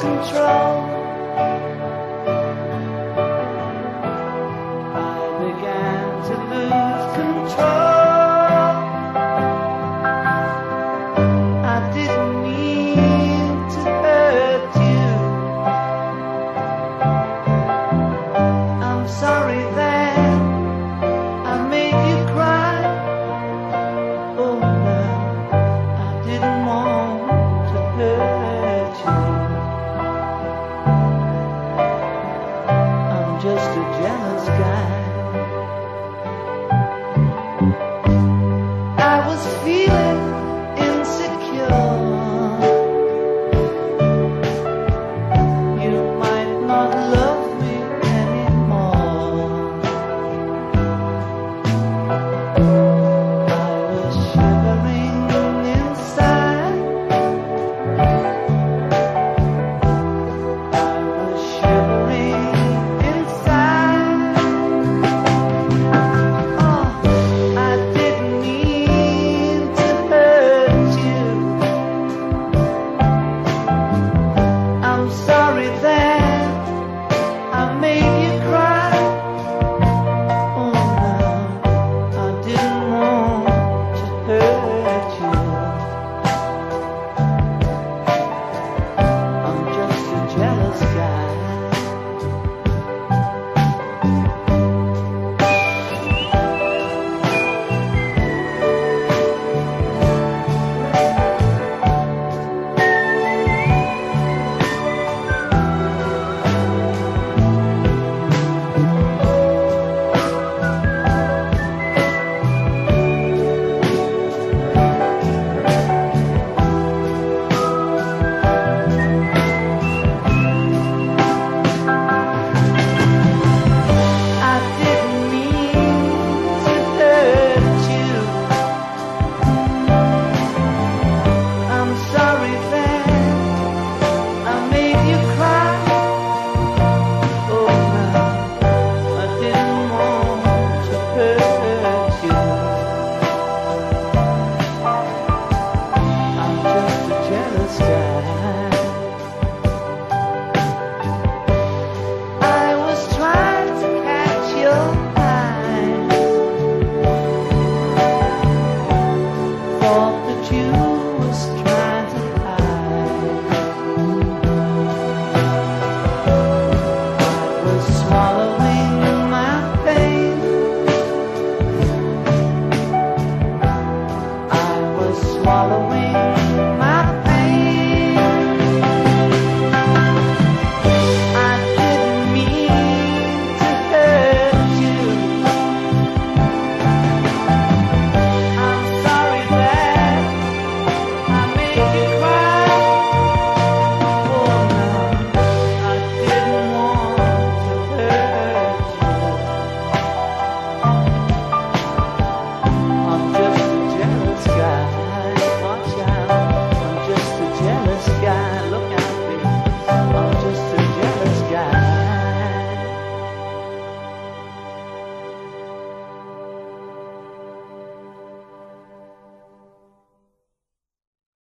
control. Just a jealous guy. I was feeling